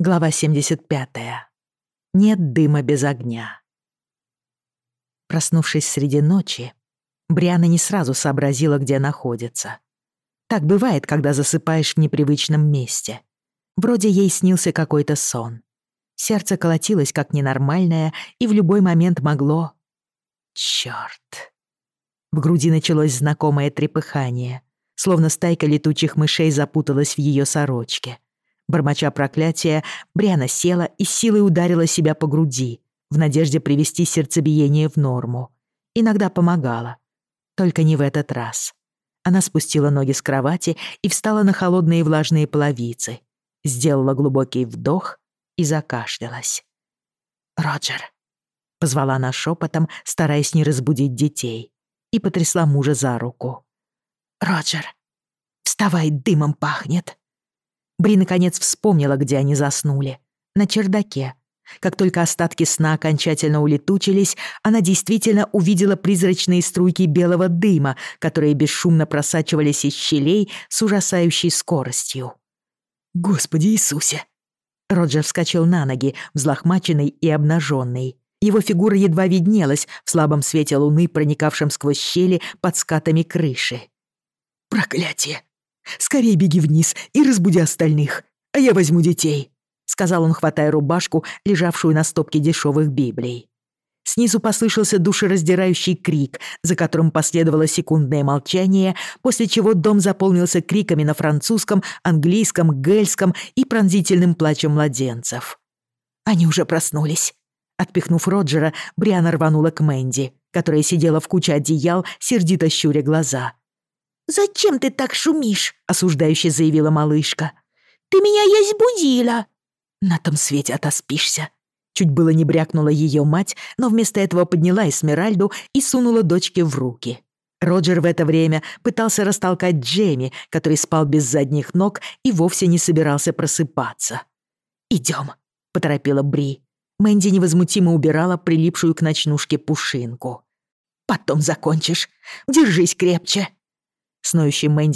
Глава 75. Нет дыма без огня. Проснувшись среди ночи, Бриана не сразу сообразила, где находится. Так бывает, когда засыпаешь в непривычном месте. Вроде ей снился какой-то сон. Сердце колотилось как ненормальное и в любой момент могло... Чёрт. В груди началось знакомое трепыхание, словно стайка летучих мышей запуталась в её сорочке — Бормоча проклятия, Бриана села и силой ударила себя по груди, в надежде привести сердцебиение в норму. Иногда помогала. Только не в этот раз. Она спустила ноги с кровати и встала на холодные влажные половицы, сделала глубокий вдох и закашлялась. «Роджер», — позвала она шепотом, стараясь не разбудить детей, и потрясла мужа за руку. «Роджер, вставай, дымом пахнет». Бри наконец вспомнила, где они заснули. На чердаке. Как только остатки сна окончательно улетучились, она действительно увидела призрачные струйки белого дыма, которые бесшумно просачивались из щелей с ужасающей скоростью. «Господи Иисусе!» Роджер вскочил на ноги, взлохмаченный и обнаженный. Его фигура едва виднелась в слабом свете луны, проникавшем сквозь щели под скатами крыши. «Проклятие!» Скорее беги вниз и разбуди остальных, а я возьму детей», — сказал он, хватая рубашку, лежавшую на стопке дешевых библий. Снизу послышался душераздирающий крик, за которым последовало секундное молчание, после чего дом заполнился криками на французском, английском, гельском и пронзительным плачем младенцев. «Они уже проснулись», — отпихнув Роджера, Бриана рванула к Мэнди, которая сидела в куче одеял, сердито щуря глаза — «Зачем ты так шумишь?» — осуждающе заявила малышка. «Ты меня есть будила!» «На том свете отоспишься!» Чуть было не брякнула ее мать, но вместо этого подняла Эсмеральду и сунула дочке в руки. Роджер в это время пытался растолкать Джейми, который спал без задних ног и вовсе не собирался просыпаться. «Идем», — поторопила Бри. Мэнди невозмутимо убирала прилипшую к ночнушке пушинку. «Потом закончишь. Держись крепче», С Мэнди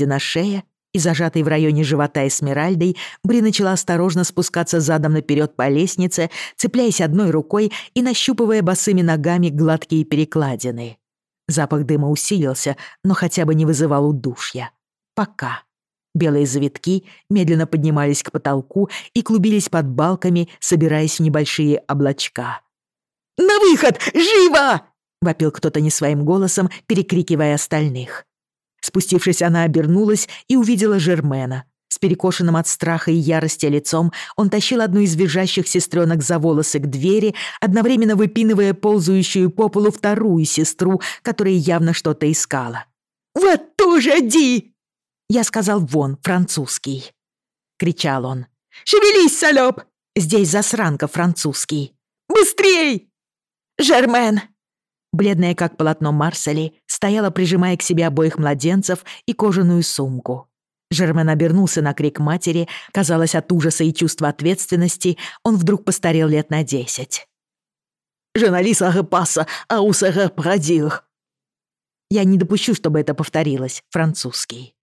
на шее и зажатой в районе живота Эсмеральдой, Бри начала осторожно спускаться задом наперед по лестнице, цепляясь одной рукой и нащупывая босыми ногами гладкие перекладины. Запах дыма усилился, но хотя бы не вызывал удушья. Пока. Белые завитки медленно поднимались к потолку и клубились под балками, собираясь в небольшие облачка. «На выход! Живо!» — вопил кто-то не своим голосом, перекрикивая остальных. Спустившись, она обернулась и увидела Жермена. С перекошенным от страха и ярости лицом он тащил одну из визжащих сестренок за волосы к двери, одновременно выпинывая ползающую по полу вторую сестру, которая явно что-то искала. «Вот тоже, Ди!» Я сказал «вон, французский!» Кричал он. «Шевелись, солёб! Здесь засранка французский!» «Быстрей!» «Жермен!» бледная, как полотно Марсели, стояла, прижимая к себе обоих младенцев и кожаную сумку. Жермен обернулся на крик матери, казалось, от ужаса и чувства ответственности он вдруг постарел лет на десять. Жена «Женалис агепаса, аус агепрадир!» «Я не допущу, чтобы это повторилось, французский».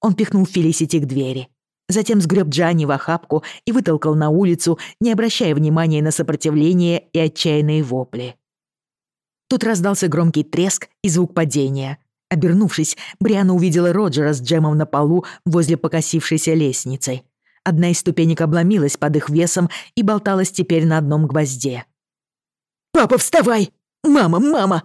Он пихнул Фелисити к двери, затем сгреб Джани в охапку и вытолкал на улицу, не обращая внимания на сопротивление и отчаянные вопли. Тут раздался громкий треск и звук падения. Обернувшись, Бриана увидела Роджера с Джемом на полу возле покосившейся лестницы. Одна из ступенек обломилась под их весом и болталась теперь на одном гвозде. «Папа, вставай! Мама, мама!»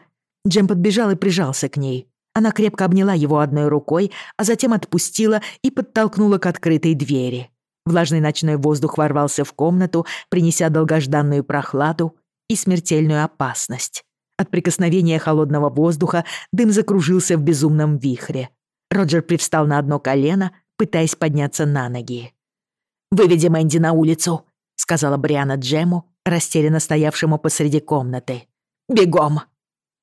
Джем подбежал и прижался к ней. Она крепко обняла его одной рукой, а затем отпустила и подтолкнула к открытой двери. Влажный ночной воздух ворвался в комнату, принеся долгожданную прохладу и смертельную опасность. От прикосновения холодного воздуха дым закружился в безумном вихре. Роджер привстал на одно колено, пытаясь подняться на ноги. «Выведи Мэнди на улицу», — сказала Бриана Джему, растерянно стоявшему посреди комнаты. «Бегом!»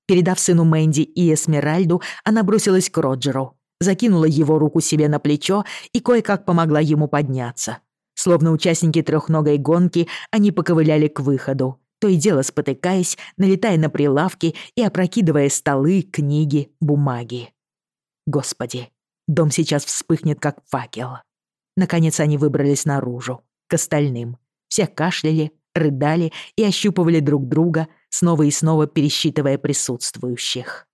Передав сыну Мэнди и Эсмеральду, она бросилась к Роджеру, закинула его руку себе на плечо и кое-как помогла ему подняться. Словно участники трехногой гонки, они поковыляли к выходу, то и дело спотыкаясь, налетая на прилавки и опрокидывая столы, книги, бумаги. Господи, дом сейчас вспыхнет, как факел. Наконец они выбрались наружу, к остальным, Все кашляли, рыдали и ощупывали друг друга, снова и снова пересчитывая присутствующих.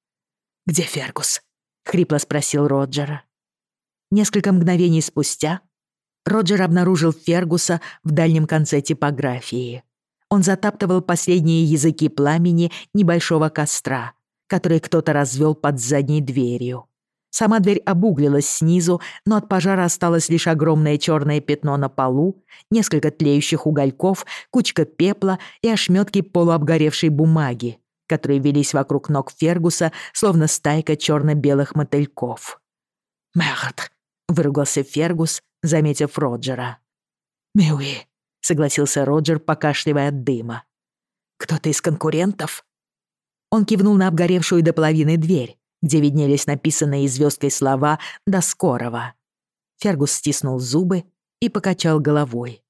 «Где Фергус?» — хрипло спросил Роджера. Несколько мгновений спустя Роджер обнаружил Фергуса в дальнем конце типографии. Он затаптывал последние языки пламени небольшого костра, который кто-то развел под задней дверью. Сама дверь обуглилась снизу, но от пожара осталось лишь огромное черное пятно на полу, несколько тлеющих угольков, кучка пепла и ошметки полуобгоревшей бумаги, которые велись вокруг ног Фергуса, словно стайка черно-белых мотыльков. Мерд! – выругался Фергус, заметив Роджера. «Миуи, согласился Роджер, покашливая от дыма. «Кто-то из конкурентов?» Он кивнул на обгоревшую до половины дверь, где виднелись написанные звездкой слова «До скорого». Фергус стиснул зубы и покачал головой.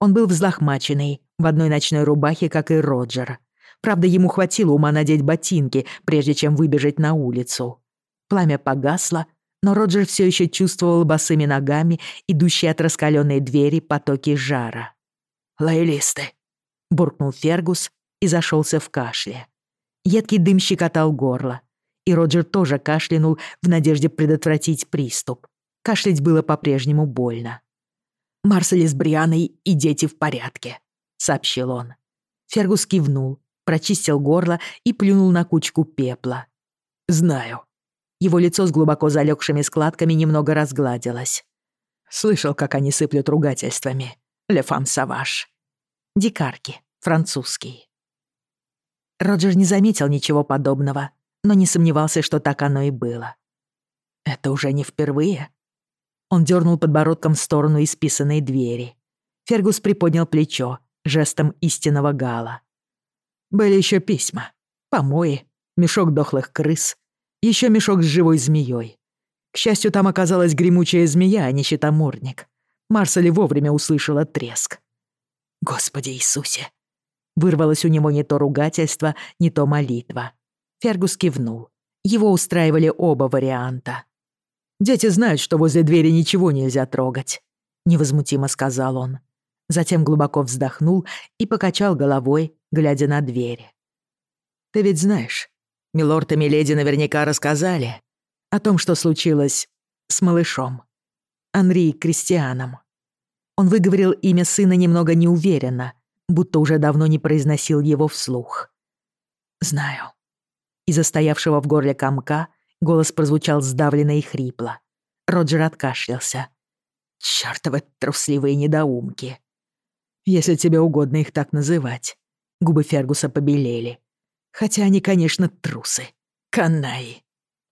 Он был взлохмаченный, в одной ночной рубахе, как и Роджер. Правда, ему хватило ума надеть ботинки, прежде чем выбежать на улицу. Пламя погасло, но Роджер все еще чувствовал босыми ногами идущие от раскаленной двери потоки жара. «Лоялисты!» — буркнул Фергус и зашелся в кашле. Едкий дым щекотал горло, и Роджер тоже кашлянул в надежде предотвратить приступ. Кашлять было по-прежнему больно. «Марсель с Брианой и дети в порядке», — сообщил он. Фергус кивнул, прочистил горло и плюнул на кучку пепла. «Знаю». Его лицо с глубоко залегшими складками немного разгладилось. Слышал, как они сыплют ругательствами. Лефам Саваш. Дикарки, французский. Роджер не заметил ничего подобного, но не сомневался, что так оно и было. Это уже не впервые. Он дернул подбородком в сторону исписанной двери. Фергус приподнял плечо, жестом истинного гала. Были еще письма, помои, мешок дохлых крыс, еще мешок с живой змеей. К счастью, там оказалась гремучая змея, а не щитоморник. Марсели вовремя услышала треск. «Господи Иисусе!» Вырвалось у него не то ругательство, не то молитва. Фергус кивнул. Его устраивали оба варианта. «Дети знают, что возле двери ничего нельзя трогать», — невозмутимо сказал он. Затем глубоко вздохнул и покачал головой, глядя на двери. «Ты ведь знаешь, милорд и миледи наверняка рассказали о том, что случилось с малышом». Анри Кристианом. Он выговорил имя сына немного неуверенно, будто уже давно не произносил его вслух. «Знаю». Из застоявшего в горле комка голос прозвучал сдавленно и хрипло. Роджер откашлялся. «Чёртовы трусливые недоумки!» «Если тебе угодно их так называть». Губы Фергуса побелели. «Хотя они, конечно, трусы. Канаи.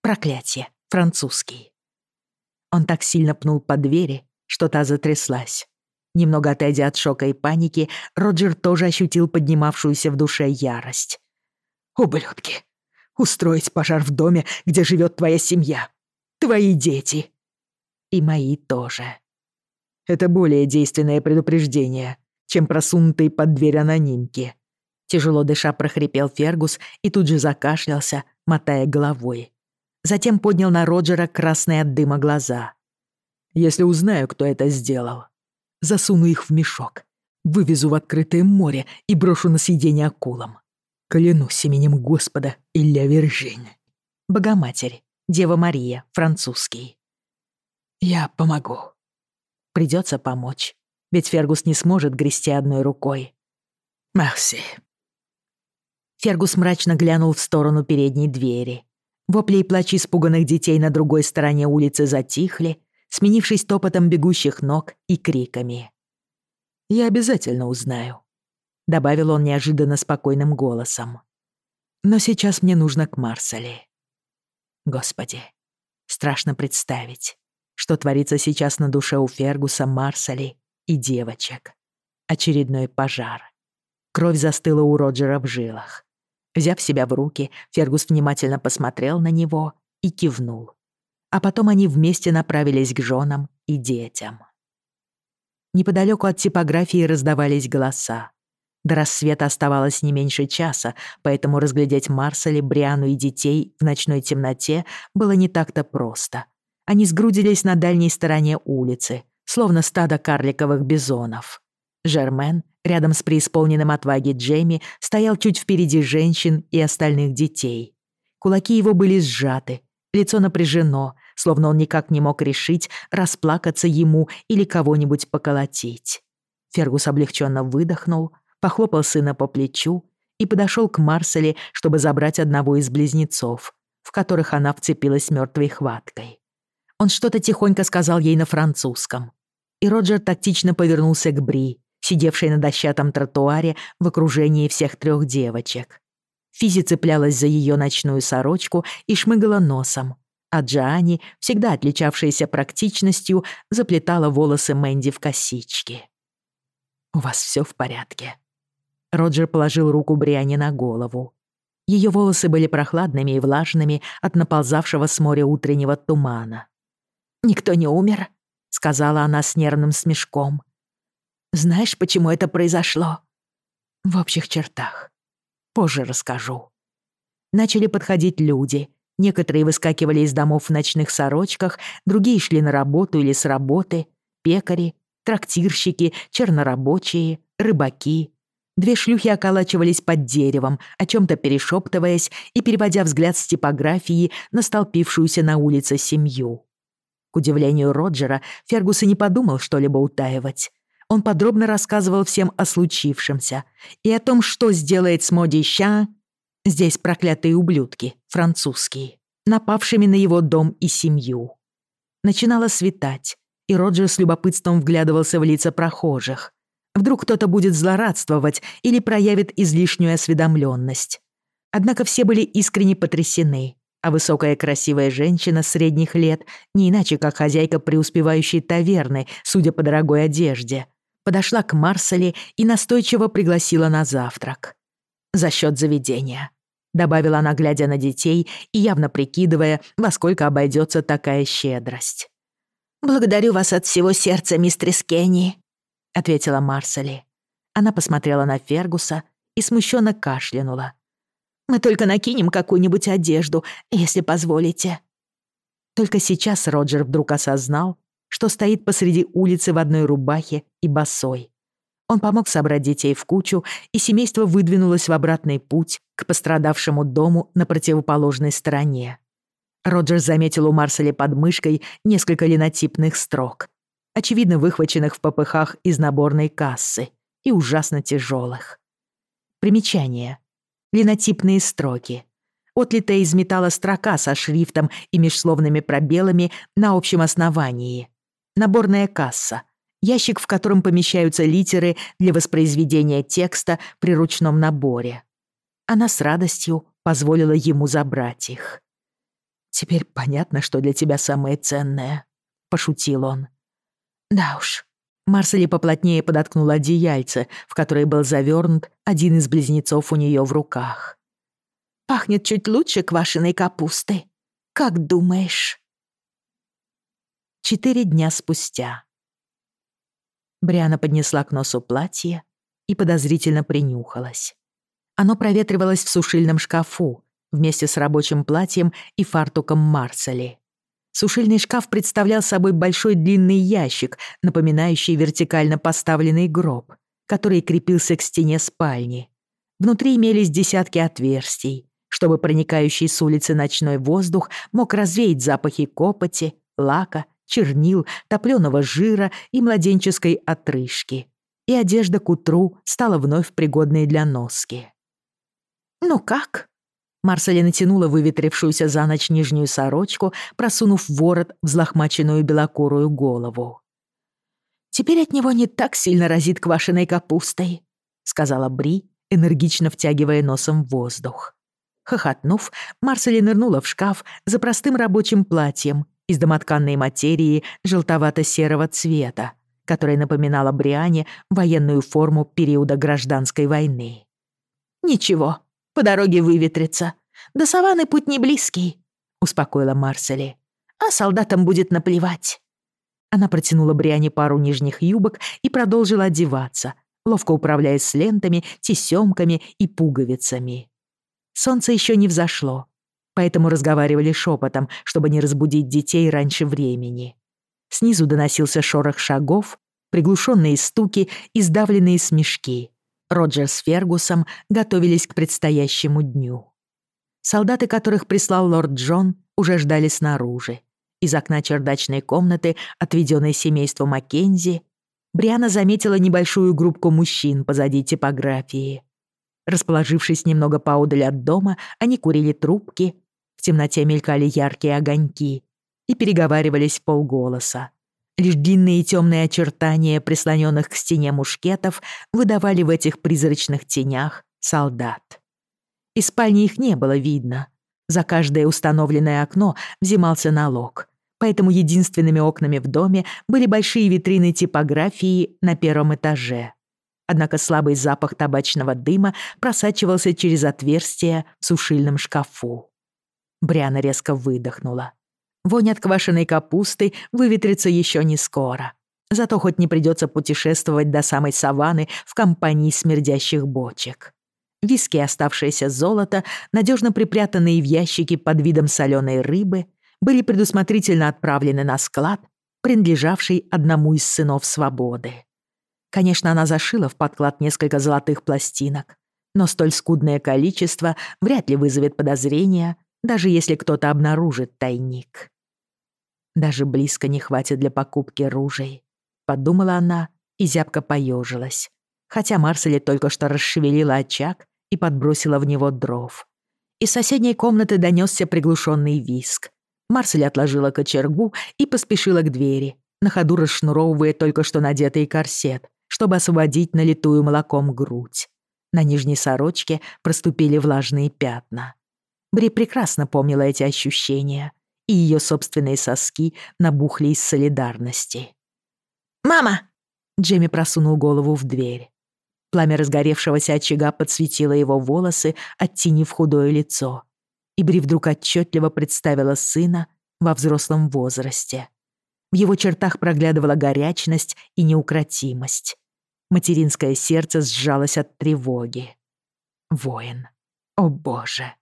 Проклятие. Французский». Он так сильно пнул по двери, что та затряслась. Немного отойдя от шока и паники, Роджер тоже ощутил поднимавшуюся в душе ярость. «Ублюдки! Устроить пожар в доме, где живет твоя семья! Твои дети!» «И мои тоже!» «Это более действенное предупреждение, чем просунутые под дверь анонимки!» Тяжело дыша прохрипел Фергус и тут же закашлялся, мотая головой. Затем поднял на Роджера красные от дыма глаза. «Если узнаю, кто это сделал, засуну их в мешок, вывезу в открытое море и брошу на съедение акулам. Клянусь именем Господа Илья Вержень. Богоматерь, Дева Мария, французский». «Я помогу». «Придется помочь, ведь Фергус не сможет грести одной рукой». «Мерси». Фергус мрачно глянул в сторону передней двери. Вопли и плачи испуганных детей на другой стороне улицы затихли, сменившись топотом бегущих ног и криками. «Я обязательно узнаю», — добавил он неожиданно спокойным голосом. «Но сейчас мне нужно к Марсели». Господи, страшно представить, что творится сейчас на душе у Фергуса, Марсели и девочек. Очередной пожар. Кровь застыла у Роджера в жилах взяв себя в руки, Фергус внимательно посмотрел на него и кивнул. А потом они вместе направились к женам и детям. Неподалеку от типографии раздавались голоса. До рассвета оставалось не меньше часа, поэтому разглядеть Марселе, Бриану и детей в ночной темноте было не так-то просто. Они сгрудились на дальней стороне улицы, словно стадо карликовых бизонов. Жермен, рядом с преисполненным отваги Джейми, стоял чуть впереди женщин и остальных детей. Кулаки его были сжаты, лицо напряжено, словно он никак не мог решить, расплакаться ему или кого-нибудь поколотить. Фергус облегченно выдохнул, похлопал сына по плечу и подошел к Марселе, чтобы забрать одного из близнецов, в которых она вцепилась мертвой хваткой. Он что-то тихонько сказал ей на французском. И Роджер тактично повернулся к Бри, сидевшей на дощатом тротуаре в окружении всех трех девочек. Физи цеплялась за ее ночную сорочку и шмыгала носом, а Джоанни, всегда отличавшаяся практичностью, заплетала волосы Мэнди в косички. «У вас все в порядке». Роджер положил руку Бриане на голову. Ее волосы были прохладными и влажными от наползавшего с моря утреннего тумана. «Никто не умер?» — сказала она с нервным смешком. Знаешь, почему это произошло? В общих чертах. Позже расскажу. Начали подходить люди. Некоторые выскакивали из домов в ночных сорочках, другие шли на работу или с работы, пекари, трактирщики, чернорабочие, рыбаки. Две шлюхи околачивались под деревом, о чем-то перешептываясь и переводя взгляд с типографии на столпившуюся на улице семью. К удивлению Роджера, Фергус и не подумал что-либо утаивать он подробно рассказывал всем о случившемся и о том, что сделает с Моди Ща, здесь проклятые ублюдки, французские, напавшими на его дом и семью. Начинало светать, и Роджер с любопытством вглядывался в лица прохожих. Вдруг кто-то будет злорадствовать или проявит излишнюю осведомленность. Однако все были искренне потрясены, а высокая красивая женщина средних лет, не иначе как хозяйка преуспевающей таверны, судя по дорогой одежде – подошла к Марселе и настойчиво пригласила на завтрак. «За счет заведения», — добавила она, глядя на детей и явно прикидывая, во сколько обойдется такая щедрость. «Благодарю вас от всего сердца, мистерис Кенни», — ответила Марселе. Она посмотрела на Фергуса и смущенно кашлянула. «Мы только накинем какую-нибудь одежду, если позволите». Только сейчас Роджер вдруг осознал, что стоит посреди улицы в одной рубахе и босой. Он помог собрать детей в кучу, и семейство выдвинулось в обратный путь к пострадавшему дому на противоположной стороне. Роджер заметил у Марселя под мышкой несколько линотипных строк, очевидно выхваченных в попыхах из наборной кассы и ужасно тяжелых. Примечание линотипные строки. Отлитая из металла строка со шрифтом и межсловными пробелами на общем основании. Наборная касса. Ящик, в котором помещаются литеры для воспроизведения текста при ручном наборе. Она с радостью позволила ему забрать их. «Теперь понятно, что для тебя самое ценное», — пошутил он. «Да уж, Марсели поплотнее подоткнула одеяльце, в которое был завернут один из близнецов у нее в руках. «Пахнет чуть лучше квашеной капусты. Как думаешь?» Четыре дня спустя. Бриана поднесла к носу платье и подозрительно принюхалась. Оно проветривалось в сушильном шкафу вместе с рабочим платьем и фартуком Марсели. Сушильный шкаф представлял собой большой длинный ящик, напоминающий вертикально поставленный гроб, который крепился к стене спальни. Внутри имелись десятки отверстий, чтобы проникающий с улицы ночной воздух мог развеять запахи копоти, лака, чернил, топленого жира и младенческой отрыжки. И одежда к утру стала вновь пригодной для носки. «Ну как?» Марселя натянула выветрившуюся за ночь нижнюю сорочку, просунув ворот взлохмаченную белокурую голову. «Теперь от него не так сильно разит квашеной капустой», — сказала Бри, энергично втягивая носом воздух. Хохотнув, Марселя нырнула в шкаф за простым рабочим платьем из домотканной материи желтовато-серого цвета, которая напоминала Бриане военную форму периода гражданской войны. «Ничего, по дороге выветрится. До саванны путь не близкий», — успокоила Марсели. «А солдатам будет наплевать». Она протянула Бриане пару нижних юбок и продолжила одеваться, ловко управляясь с лентами, тесемками и пуговицами. Солнце еще не взошло, поэтому разговаривали шепотом, чтобы не разбудить детей раньше времени. Снизу доносился шорох шагов, приглушенные стуки и сдавленные смешки. Роджер с Фергусом готовились к предстоящему дню. Солдаты, которых прислал лорд Джон, уже ждали снаружи. Из окна чердачной комнаты, отведенной семейству Маккензи, Бриана заметила небольшую группку мужчин позади типографии. Расположившись немного поодаль от дома, они курили трубки в темноте мелькали яркие огоньки и переговаривались полголоса. Лишь длинные темные очертания прислоненных к стене мушкетов выдавали в этих призрачных тенях солдат. Из спальни их не было видно. За каждое установленное окно взимался налог, поэтому единственными окнами в доме были большие витрины типографии на первом этаже. Однако слабый запах табачного дыма просачивался через отверстие в сушильном шкафу. Бриана резко выдохнула. Вонь от квашеной капусты выветрится еще не скоро. Зато хоть не придется путешествовать до самой саванны в компании смердящих бочек. Виски оставшееся золото, надежно припрятанные в ящике под видом соленой рыбы, были предусмотрительно отправлены на склад, принадлежавший одному из сынов свободы. Конечно, она зашила в подклад несколько золотых пластинок, но столь скудное количество вряд ли вызовет подозрения, даже если кто-то обнаружит тайник. Даже близко не хватит для покупки ружей, подумала она и зябко поежилась, хотя Марселе только что расшевелила очаг и подбросила в него дров. Из соседней комнаты донесся приглушенный виск. Марсель отложила кочергу и поспешила к двери, на ходу расшнуровывая только что надетый корсет, чтобы освободить налитую молоком грудь. На нижней сорочке проступили влажные пятна. Бри прекрасно помнила эти ощущения и ее собственные соски набухли из солидарности. «Мама!» — Джимми просунул голову в дверь. Пламя разгоревшегося очага подсветило его волосы, оттенив худое лицо. И Бри вдруг отчетливо представила сына во взрослом возрасте. В его чертах проглядывала горячность и неукротимость. Материнское сердце сжалось от тревоги. Воин. О боже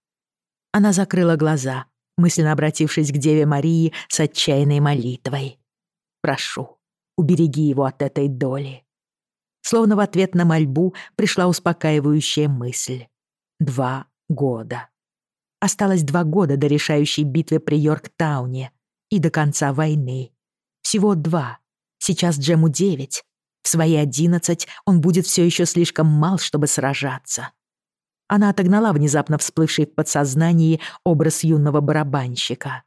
она закрыла глаза, мысленно обратившись к Деве Марии с отчаянной молитвой. «Прошу, убереги его от этой доли». Словно в ответ на мольбу пришла успокаивающая мысль. Два года. Осталось два года до решающей битвы при Йорктауне и до конца войны. Всего два. Сейчас Джему девять. В свои одиннадцать он будет все еще слишком мал, чтобы сражаться. Она отогнала внезапно всплывший в подсознании образ юного барабанщика.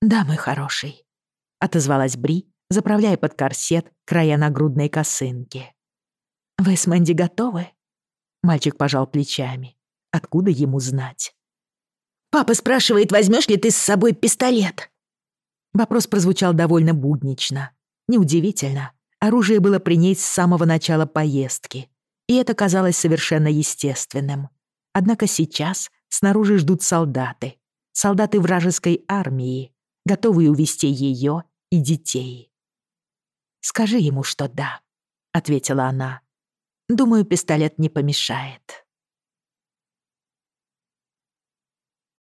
«Да, мой хороший», — отозвалась Бри, заправляя под корсет края нагрудной косынки. «Вы с Мэнди готовы?» Мальчик пожал плечами. Откуда ему знать? «Папа спрашивает, возьмешь ли ты с собой пистолет?» Вопрос прозвучал довольно буднично. Неудивительно. Оружие было при ней с самого начала поездки. И это казалось совершенно естественным. Однако сейчас снаружи ждут солдаты. Солдаты вражеской армии, готовые увести ее и детей. «Скажи ему, что да», — ответила она. «Думаю, пистолет не помешает».